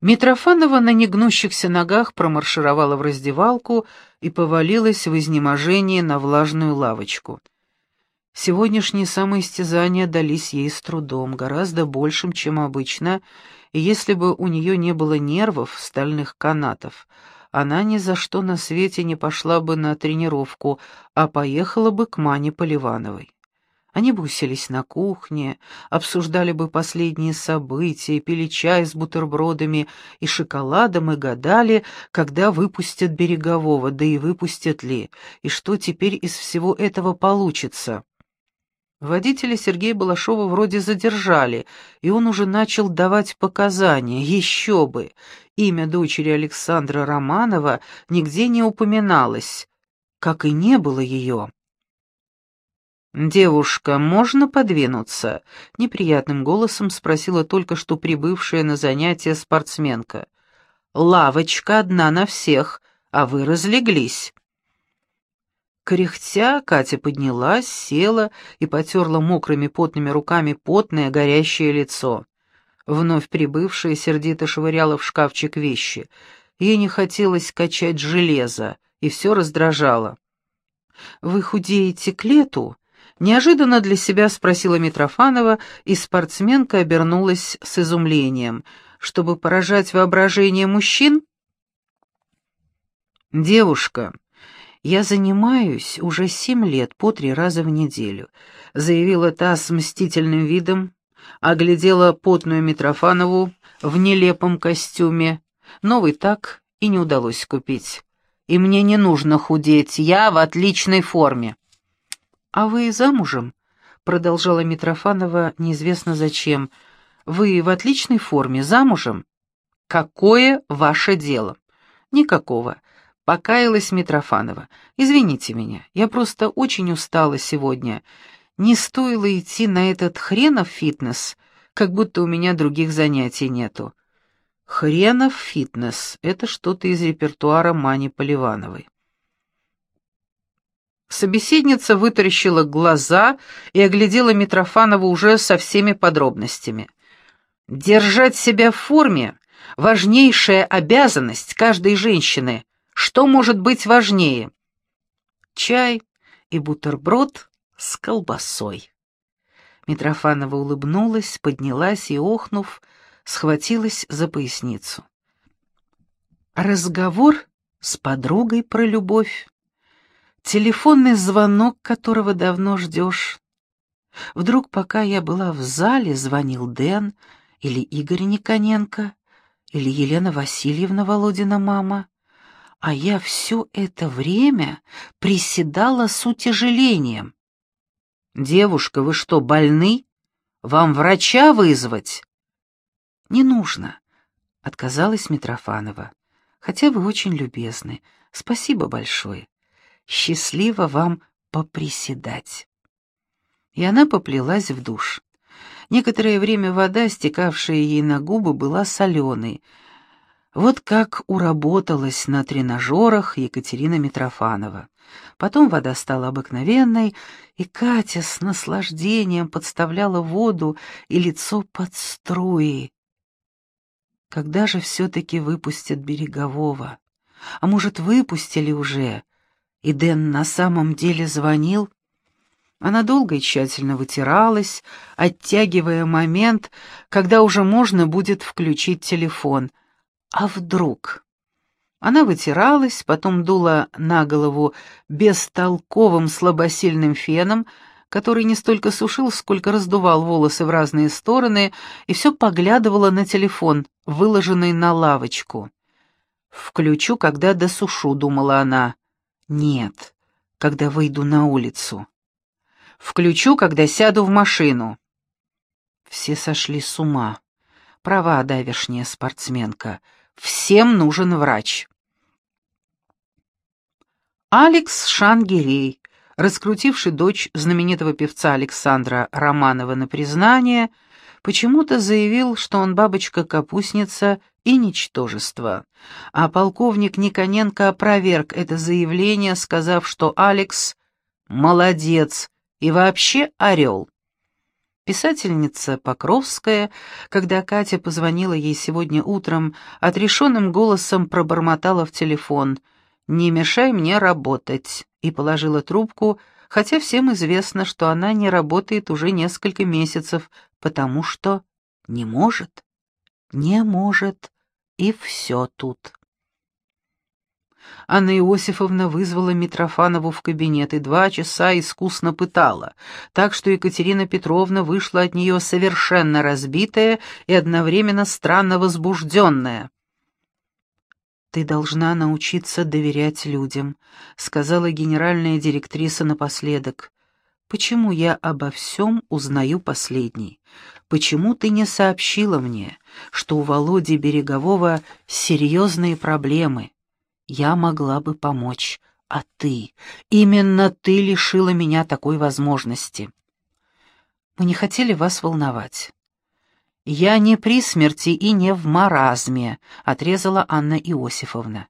Митрофанова на негнущихся ногах промаршировала в раздевалку и повалилась в изнеможении на влажную лавочку. Сегодняшние самоистязания дались ей с трудом, гораздо большим, чем обычно, и если бы у нее не было нервов, стальных канатов, она ни за что на свете не пошла бы на тренировку, а поехала бы к Мане Поливановой. Они бы уселись на кухне, обсуждали бы последние события, пили чай с бутербродами и шоколадом и гадали, когда выпустят Берегового, да и выпустят ли, и что теперь из всего этого получится. Водителя Сергея Балашова вроде задержали, и он уже начал давать показания. Еще бы! Имя дочери Александра Романова нигде не упоминалось, как и не было ее. «Девушка, можно подвинуться?» — неприятным голосом спросила только что прибывшая на занятие спортсменка. «Лавочка одна на всех, а вы разлеглись». Кряхтя, Катя поднялась, села и потерла мокрыми потными руками потное горящее лицо. Вновь прибывшая сердито швыряла в шкафчик вещи. Ей не хотелось качать железо, и все раздражало. «Вы худеете к лету?» Неожиданно для себя спросила Митрофанова, и спортсменка обернулась с изумлением. «Чтобы поражать воображение мужчин?» «Девушка, я занимаюсь уже семь лет по три раза в неделю», — заявила та с мстительным видом, оглядела потную Митрофанову в нелепом костюме. Новый так и не удалось купить. «И мне не нужно худеть, я в отличной форме». «А вы замужем?» — продолжала Митрофанова неизвестно зачем. «Вы в отличной форме, замужем?» «Какое ваше дело?» «Никакого», — покаялась Митрофанова. «Извините меня, я просто очень устала сегодня. Не стоило идти на этот хренов фитнес, как будто у меня других занятий нету». «Хренов фитнес» — это что-то из репертуара Мани Поливановой. Собеседница вытаращила глаза и оглядела Митрофанова уже со всеми подробностями. «Держать себя в форме — важнейшая обязанность каждой женщины. Что может быть важнее?» «Чай и бутерброд с колбасой». Митрофанова улыбнулась, поднялась и, охнув, схватилась за поясницу. Разговор с подругой про любовь Телефонный звонок, которого давно ждешь. Вдруг, пока я была в зале, звонил Дэн или Игорь Никоненко, или Елена Васильевна Володина мама, а я все это время приседала с утяжелением. «Девушка, вы что, больны? Вам врача вызвать?» «Не нужно», — отказалась Митрофанова. «Хотя вы очень любезны. Спасибо большое счастливо вам поприседать». И она поплелась в душ. Некоторое время вода, стекавшая ей на губы, была соленой. Вот как уработалась на тренажерах Екатерина Митрофанова. Потом вода стала обыкновенной, и Катя с наслаждением подставляла воду и лицо под струи. Когда же все-таки выпустят Берегового? А может, выпустили уже? И Дэн на самом деле звонил? Она долго и тщательно вытиралась, оттягивая момент, когда уже можно будет включить телефон. А вдруг? Она вытиралась, потом дула на голову бестолковым слабосильным феном, который не столько сушил, сколько раздувал волосы в разные стороны, и все поглядывала на телефон, выложенный на лавочку. «Включу, когда досушу», — думала она. Нет, когда выйду на улицу. Включу, когда сяду в машину. Все сошли с ума. Права давешняя спортсменка. Всем нужен врач. Алекс Шангирей, раскрутивший дочь знаменитого певца Александра Романова на признание, почему-то заявил, что он бабочка-капустница и ничтожество. А полковник Никоненко опроверг это заявление, сказав, что Алекс молодец и вообще орел. Писательница Покровская, когда Катя позвонила ей сегодня утром, отрешенным голосом пробормотала в телефон «Не мешай мне работать» и положила трубку, хотя всем известно, что она не работает уже несколько месяцев, потому что не может, не может, и все тут. Анна Иосифовна вызвала Митрофанову в кабинет и два часа искусно пытала, так что Екатерина Петровна вышла от нее совершенно разбитая и одновременно странно возбужденная. «Ты должна научиться доверять людям», — сказала генеральная директриса напоследок. «Почему я обо всем узнаю последней? Почему ты не сообщила мне, что у Володи Берегового серьезные проблемы?» Я могла бы помочь, а ты, именно ты лишила меня такой возможности. Мы не хотели вас волновать. Я не при смерти и не в маразме, отрезала Анна Иосифовна.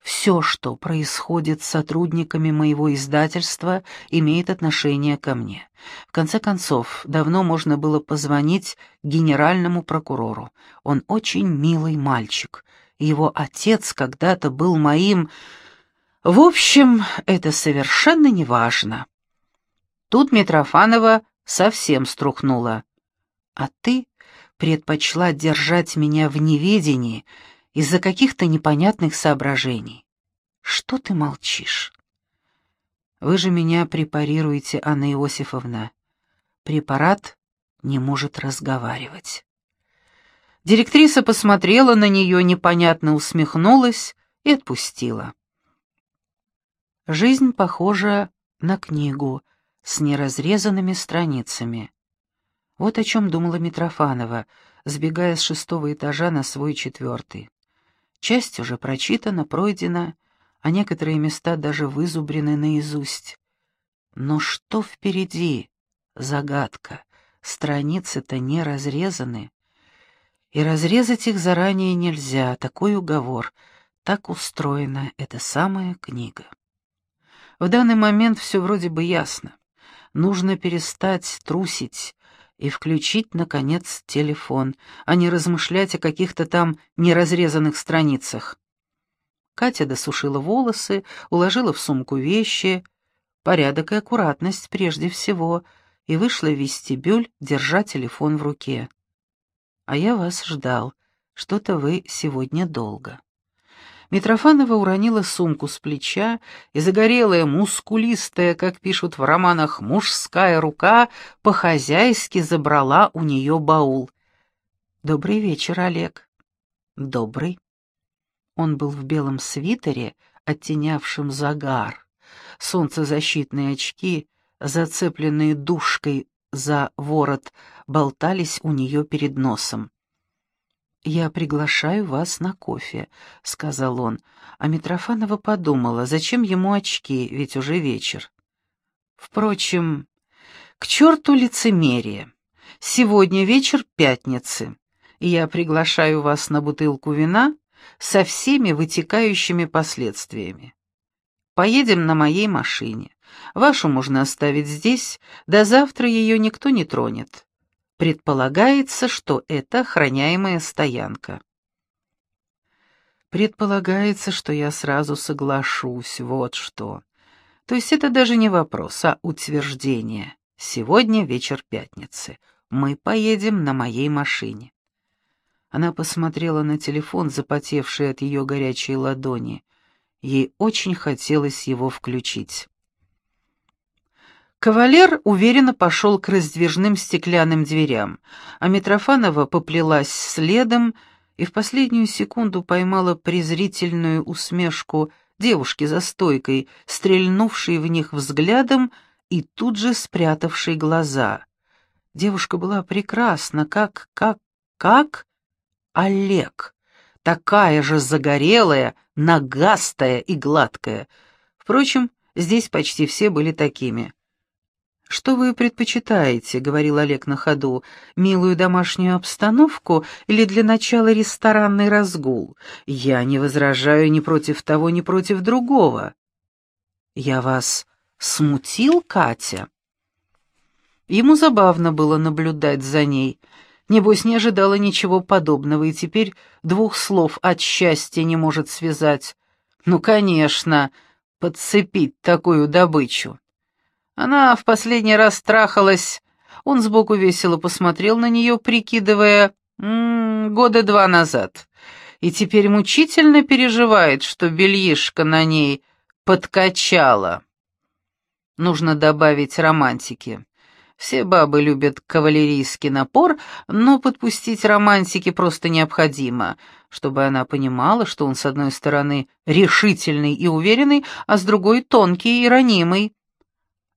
Все, что происходит с сотрудниками моего издательства, имеет отношение ко мне. В конце концов, давно можно было позвонить генеральному прокурору. Он очень милый мальчик, его отец когда-то был моим... В общем, это совершенно неважно. Тут Митрофанова совсем струхнула. А ты предпочла держать меня в неведении из-за каких-то непонятных соображений. Что ты молчишь? Вы же меня препарируете, Анна Иосифовна. Препарат не может разговаривать. Директриса посмотрела на нее, непонятно усмехнулась и отпустила. Жизнь похожа на книгу с неразрезанными страницами. Вот о чем думала Митрофанова, сбегая с шестого этажа на свой четвертый. Часть уже прочитана, пройдена, а некоторые места даже вызубрены наизусть. Но что впереди? Загадка. Страницы-то не разрезаны. И разрезать их заранее нельзя, такой уговор. Так устроена эта самая книга. В данный момент все вроде бы ясно. Нужно перестать трусить и включить, наконец, телефон, а не размышлять о каких-то там неразрезанных страницах. Катя досушила волосы, уложила в сумку вещи, порядок и аккуратность прежде всего, и вышла в вестибюль, держа телефон в руке. А я вас ждал. Что-то вы сегодня долго». Митрофанова уронила сумку с плеча, и загорелая, мускулистая, как пишут в романах, мужская рука по-хозяйски забрала у нее баул. «Добрый вечер, Олег». «Добрый». Он был в белом свитере, оттенявшем загар. Солнцезащитные очки, зацепленные душкой за ворот болтались у нее перед носом. «Я приглашаю вас на кофе», — сказал он, а Митрофанова подумала, зачем ему очки, ведь уже вечер. Впрочем, к черту лицемерие. Сегодня вечер пятницы, и я приглашаю вас на бутылку вина со всеми вытекающими последствиями. Поедем на моей машине. Вашу можно оставить здесь, до завтра ее никто не тронет. Предполагается, что это охраняемая стоянка. Предполагается, что я сразу соглашусь, вот что. То есть это даже не вопрос, а утверждение. Сегодня вечер пятницы. Мы поедем на моей машине. Она посмотрела на телефон, запотевший от ее горячей ладони. Ей очень хотелось его включить. Кавалер уверенно пошел к раздвижным стеклянным дверям, а Митрофанова поплелась следом и в последнюю секунду поймала презрительную усмешку девушки за стойкой, стрельнувшей в них взглядом и тут же спрятавшей глаза. Девушка была прекрасна, как, как, как Олег, такая же загорелая, нагастая и гладкая. Впрочем, здесь почти все были такими — «Что вы предпочитаете?» — говорил Олег на ходу. «Милую домашнюю обстановку или для начала ресторанный разгул? Я не возражаю ни против того, ни против другого». «Я вас смутил, Катя?» Ему забавно было наблюдать за ней. Небось, не ожидала ничего подобного, и теперь двух слов от счастья не может связать. Ну, конечно, подцепить такую добычу. Она в последний раз трахалась, он сбоку весело посмотрел на нее, прикидывая, м -м, года два назад, и теперь мучительно переживает, что бельишко на ней подкачало. Нужно добавить романтики. Все бабы любят кавалерийский напор, но подпустить романтики просто необходимо, чтобы она понимала, что он с одной стороны решительный и уверенный, а с другой тонкий и ранимый.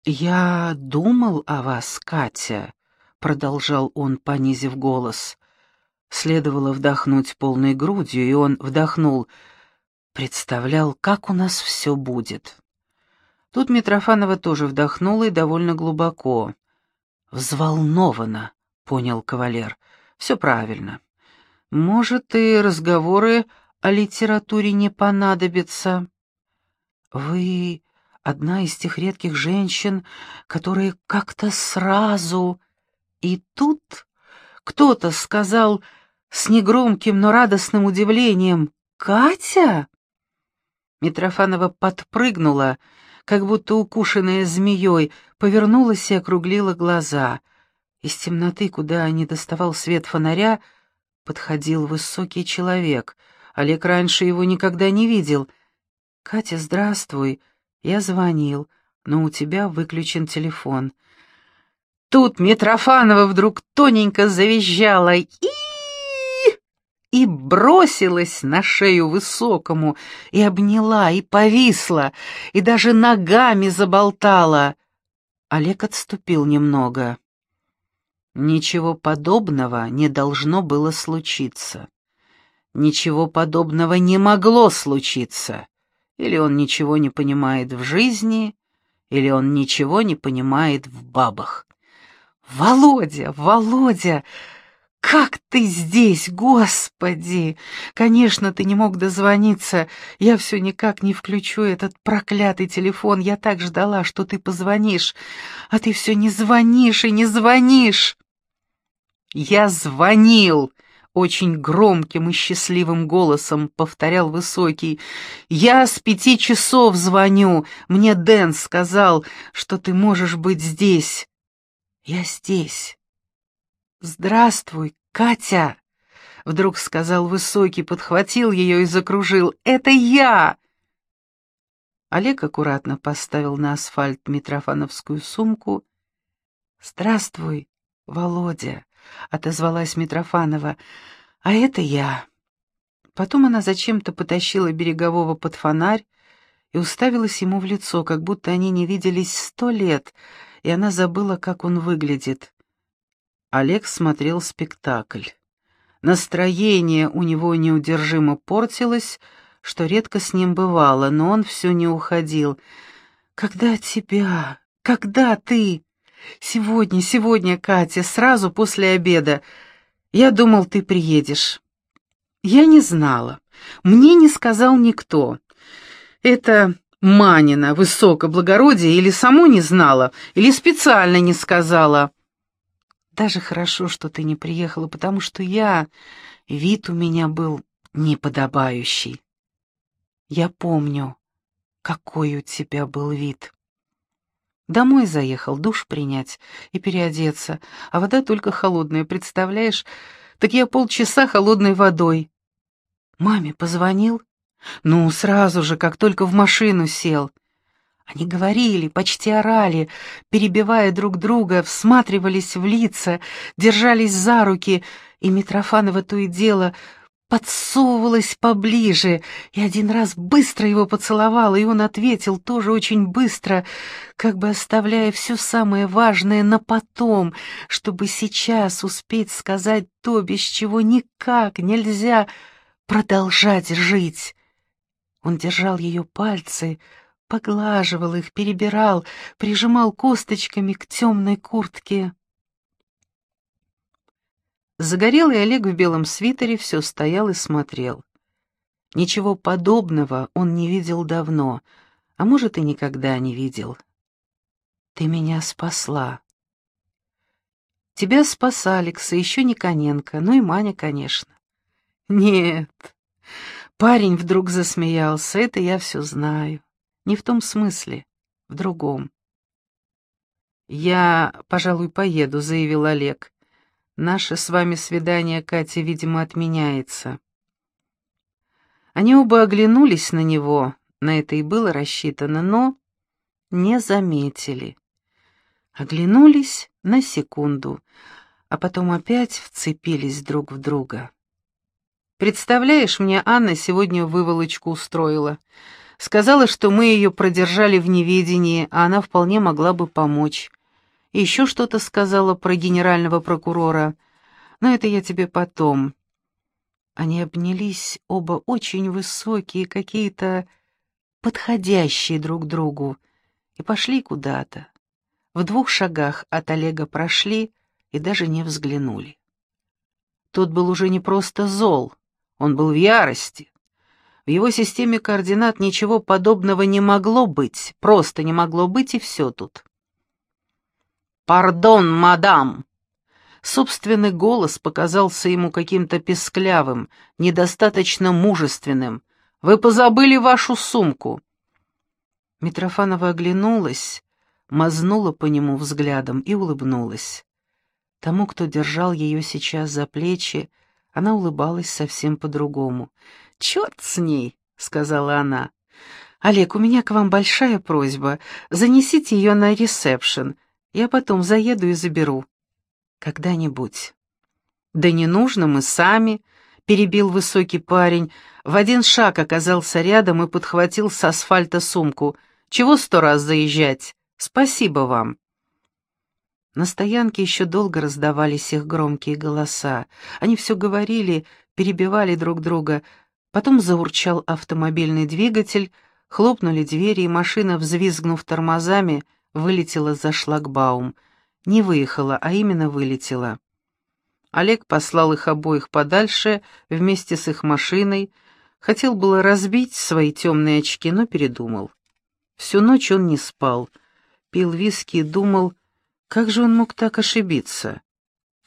«Я думал о вас, Катя», — продолжал он, понизив голос. Следовало вдохнуть полной грудью, и он вдохнул. Представлял, как у нас все будет. Тут Митрофанова тоже вдохнула и довольно глубоко. «Взволнована», — понял кавалер. «Все правильно. Может, и разговоры о литературе не понадобятся. Вы одна из тех редких женщин, которые как-то сразу... И тут кто-то сказал с негромким, но радостным удивлением «Катя?» Митрофанова подпрыгнула, как будто укушенная змеей, повернулась и округлила глаза. Из темноты, куда не доставал свет фонаря, подходил высокий человек. Олег раньше его никогда не видел. «Катя, здравствуй. Я звонил, но у тебя выключен телефон». Тут Митрофанова вдруг тоненько завизжала и и бросилась на шею высокому, и обняла, и повисла, и даже ногами заболтала. Олег отступил немного. Ничего подобного не должно было случиться. Ничего подобного не могло случиться. Или он ничего не понимает в жизни, или он ничего не понимает в бабах. «Володя, Володя!» «Как ты здесь, Господи! Конечно, ты не мог дозвониться. Я все никак не включу этот проклятый телефон. Я так ждала, что ты позвонишь, а ты все не звонишь и не звонишь!» «Я звонил!» — очень громким и счастливым голосом повторял Высокий. «Я с пяти часов звоню. Мне Дэн сказал, что ты можешь быть здесь. Я здесь». «Здравствуй, Катя!» — вдруг сказал Высокий, подхватил ее и закружил. «Это я!» Олег аккуратно поставил на асфальт митрофановскую сумку. «Здравствуй, Володя!» — отозвалась Митрофанова. «А это я!» Потом она зачем-то потащила Берегового под фонарь и уставилась ему в лицо, как будто они не виделись сто лет, и она забыла, как он выглядит. Олег смотрел спектакль. Настроение у него неудержимо портилось, что редко с ним бывало, но он все не уходил. «Когда тебя? Когда ты? Сегодня, сегодня, Катя, сразу после обеда. Я думал, ты приедешь». «Я не знала. Мне не сказал никто. Это Манина, высокоблагородие, или само не знала, или специально не сказала». Даже хорошо, что ты не приехала, потому что я... Вид у меня был неподобающий. Я помню, какой у тебя был вид. Домой заехал, душ принять и переодеться, а вода только холодная, представляешь? Так я полчаса холодной водой. Маме позвонил? Ну, сразу же, как только в машину сел. Они говорили, почти орали, перебивая друг друга, всматривались в лица, держались за руки, и Митрофанова то и дело подсовывалась поближе, и один раз быстро его поцеловала, и он ответил тоже очень быстро, как бы оставляя все самое важное на потом, чтобы сейчас успеть сказать то, без чего никак нельзя продолжать жить. Он держал ее пальцы, поглаживал их, перебирал, прижимал косточками к темной куртке. Загорелый Олег в белом свитере все стоял и смотрел. Ничего подобного он не видел давно, а может и никогда не видел. «Ты меня спасла. Тебя спас Алекс, и еще Никоненко, ну и Маня, конечно. Нет. Парень вдруг засмеялся, это я все знаю. Не в том смысле, в другом. «Я, пожалуй, поеду», — заявил Олег. «Наше с вами свидание, Катя, видимо, отменяется». Они оба оглянулись на него, на это и было рассчитано, но не заметили. Оглянулись на секунду, а потом опять вцепились друг в друга. «Представляешь, мне Анна сегодня выволочку устроила. Сказала, что мы ее продержали в неведении, а она вполне могла бы помочь. Еще что-то сказала про генерального прокурора. Но это я тебе потом. Они обнялись, оба очень высокие, какие-то подходящие друг другу, и пошли куда-то. В двух шагах от Олега прошли и даже не взглянули. Тот был уже не просто зол, он был в ярости. В его системе координат ничего подобного не могло быть, просто не могло быть, и все тут. «Пардон, мадам!» Собственный голос показался ему каким-то песклявым, недостаточно мужественным. «Вы позабыли вашу сумку!» Митрофанова оглянулась, мазнула по нему взглядом и улыбнулась. Тому, кто держал ее сейчас за плечи, она улыбалась совсем по-другому. «Черт с ней!» — сказала она. «Олег, у меня к вам большая просьба. Занесите ее на ресепшн. Я потом заеду и заберу. Когда-нибудь. Да не нужно, мы сами, перебил высокий парень, в один шаг оказался рядом и подхватил с асфальта сумку. Чего сто раз заезжать? Спасибо вам. На стоянке еще долго раздавались их громкие голоса. Они все говорили, перебивали друг друга. Потом заурчал автомобильный двигатель, хлопнули двери, и машина, взвизгнув тормозами, вылетела за шлагбаум — не выехала, а именно вылетела. Олег послал их обоих подальше вместе с их машиной, хотел было разбить свои темные очки, но передумал. Всю ночь он не спал, пил виски и думал, как же он мог так ошибиться.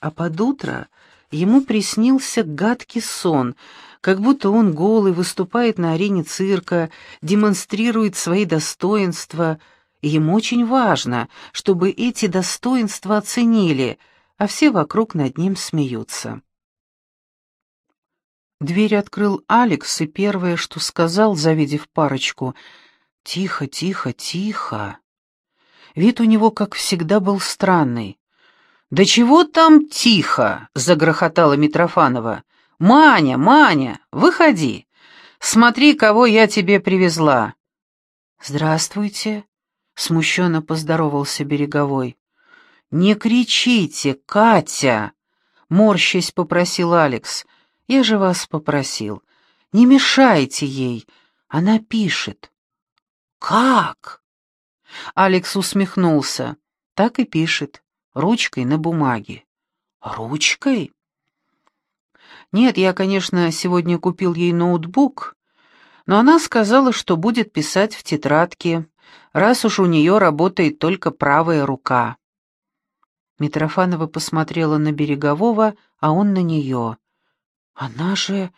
А под утро ему приснился гадкий сон, как будто он голый выступает на арене цирка, демонстрирует свои достоинства — ему очень важно, чтобы эти достоинства оценили, а все вокруг над ним смеются. Дверь открыл Алекс, и первое, что сказал, завидев парочку, «Тихо, тихо, тихо». Вид у него, как всегда, был странный. «Да чего там тихо?» — загрохотала Митрофанова. «Маня, Маня, выходи! Смотри, кого я тебе привезла!» «Здравствуйте!» — смущенно поздоровался Береговой. «Не кричите, Катя!» — морщась попросил Алекс. «Я же вас попросил. Не мешайте ей. Она пишет». «Как?» Алекс усмехнулся. «Так и пишет. Ручкой на бумаге». «Ручкой?» «Нет, я, конечно, сегодня купил ей ноутбук, но она сказала, что будет писать в тетрадке, раз уж у нее работает только правая рука. Митрофанова посмотрела на Берегового, а он на нее. «Она же...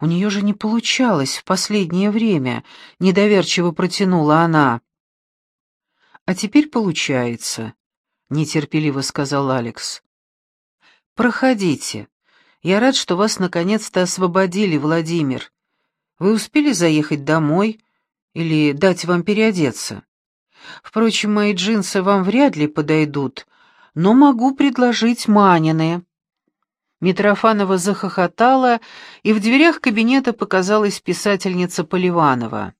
У нее же не получалось в последнее время», — недоверчиво протянула она. «А теперь получается», — нетерпеливо сказал Алекс. «Проходите. Я рад, что вас наконец-то освободили, Владимир. Вы успели заехать домой или дать вам переодеться?» Впрочем, мои джинсы вам вряд ли подойдут, но могу предложить Манины». Митрофанова захохотала, и в дверях кабинета показалась писательница Поливанова.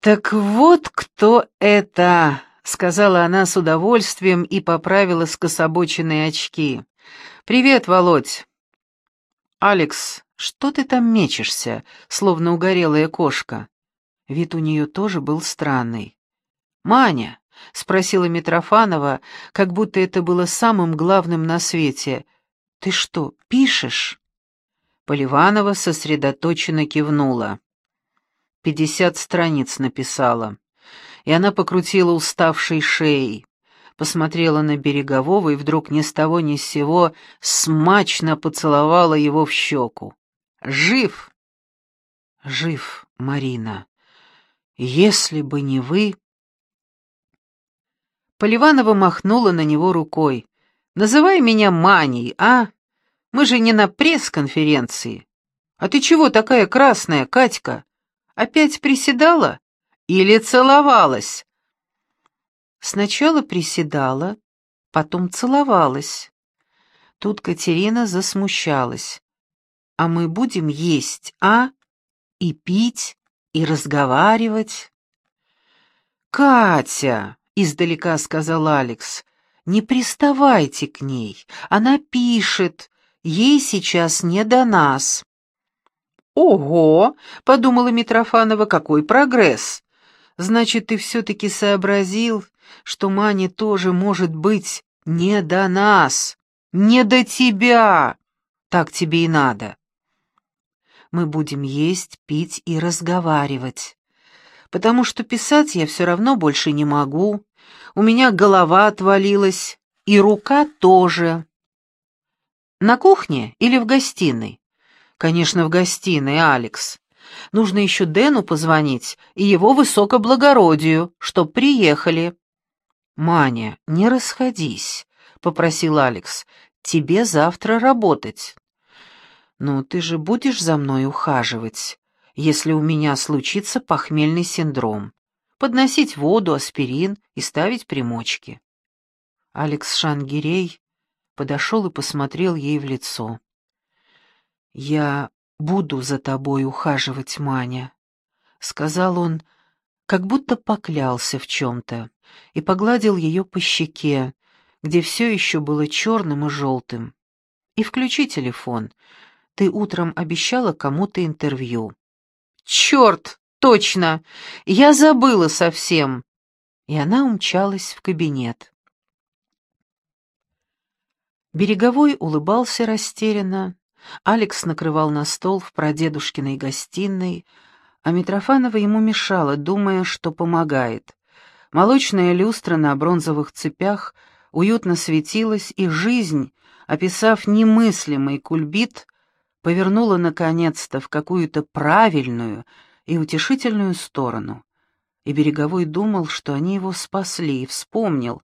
«Так вот кто это!» — сказала она с удовольствием и поправила скособоченные очки. «Привет, Володь!» «Алекс, что ты там мечешься, словно угорелая кошка?» Вид у нее тоже был странный. «Маня», — спросила Митрофанова, как будто это было самым главным на свете, — «ты что, пишешь?» Поливанова сосредоточенно кивнула. «Пятьдесят страниц написала». И она покрутила уставшей шеей. посмотрела на Берегового и вдруг ни с того ни с сего смачно поцеловала его в щеку. «Жив!» «Жив, Марина. Если бы не вы...» Поливанова махнула на него рукой. «Называй меня Маней, а? Мы же не на пресс-конференции. А ты чего такая красная, Катька? Опять приседала? Или целовалась?» Сначала приседала, потом целовалась. Тут Катерина засмущалась. «А мы будем есть, а? И пить, и разговаривать?» «Катя!» — издалека сказал Алекс. «Не приставайте к ней. Она пишет. Ей сейчас не до нас». «Ого!» — подумала Митрофанова, — «какой прогресс! Значит, ты все-таки сообразил, что Мане тоже может быть не до нас, не до тебя. Так тебе и надо. Мы будем есть, пить и разговаривать. Потому что писать я все равно больше не могу. У меня голова отвалилась, и рука тоже. На кухне или в гостиной? Конечно, в гостиной, Алекс. Нужно еще Дэну позвонить и его высокоблагородию, чтоб приехали». «Маня, не расходись», — попросил Алекс. «Тебе завтра работать». «Ну, ты же будешь за мной ухаживать, если у меня случится похмельный синдром, подносить воду, аспирин и ставить примочки». Алекс Шангирей подошел и посмотрел ей в лицо. «Я буду за тобой ухаживать, Маня», — сказал он, как будто поклялся в чем-то, и погладил ее по щеке, где все еще было черным и желтым. «И включи телефон. Ты утром обещала кому-то интервью». «Черт, точно! Я забыла совсем!» И она умчалась в кабинет. Береговой улыбался растерянно, Алекс накрывал на стол в прадедушкиной гостиной, а Митрофанова ему мешала, думая, что помогает. Молочная люстра на бронзовых цепях уютно светилась, и жизнь, описав немыслимый кульбит, повернула наконец-то в какую-то правильную и утешительную сторону. И Береговой думал, что они его спасли, и вспомнил,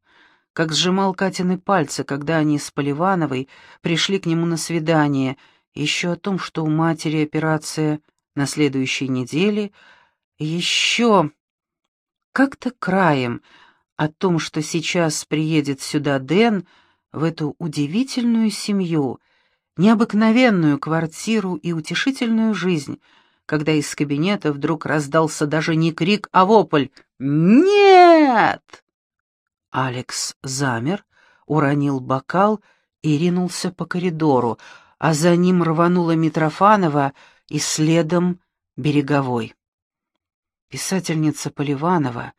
как сжимал Катины пальцы, когда они с Поливановой пришли к нему на свидание, еще о том, что у матери операция на следующей неделе, еще как-то краем о том, что сейчас приедет сюда Дэн в эту удивительную семью, необыкновенную квартиру и утешительную жизнь, когда из кабинета вдруг раздался даже не крик, а вопль «Нет!». Алекс замер, уронил бокал и ринулся по коридору, а за ним рванула Митрофанова и следом Береговой. Писательница Поливанова,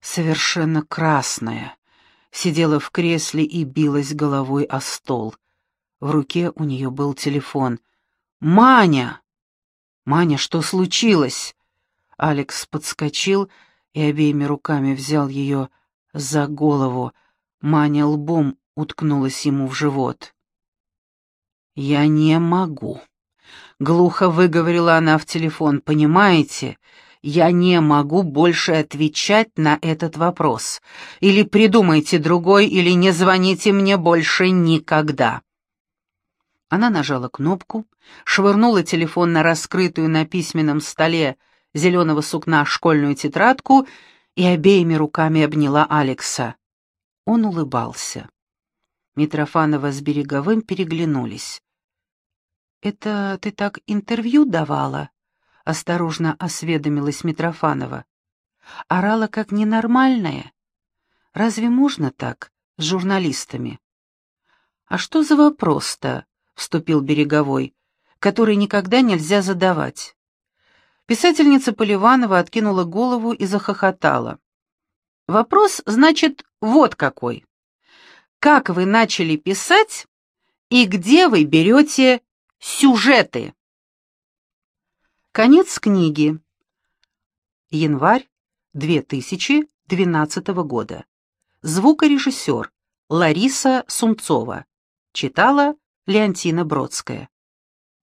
совершенно красная, сидела в кресле и билась головой о стол. В руке у нее был телефон. «Маня!» «Маня, что случилось?» Алекс подскочил и обеими руками взял ее за голову. Маня лбом уткнулась ему в живот. «Я не могу», — глухо выговорила она в телефон, «понимаете? Я не могу больше отвечать на этот вопрос. Или придумайте другой, или не звоните мне больше никогда». Она нажала кнопку, швырнула телефон на раскрытую на письменном столе зеленого сукна школьную тетрадку и обеими руками обняла Алекса. Он улыбался. Митрофанова с Береговым переглянулись. «Это ты так интервью давала?» — осторожно осведомилась Митрофанова. «Орала как ненормальная. Разве можно так с журналистами?» «А что за вопрос-то?» — вступил Береговой, «который никогда нельзя задавать?» Писательница Поливанова откинула голову и захохотала. Вопрос, значит, вот какой. Как вы начали писать и где вы берете сюжеты? Конец книги. Январь 2012 года. Звукорежиссер Лариса Сумцова. Читала Леонтина Бродская.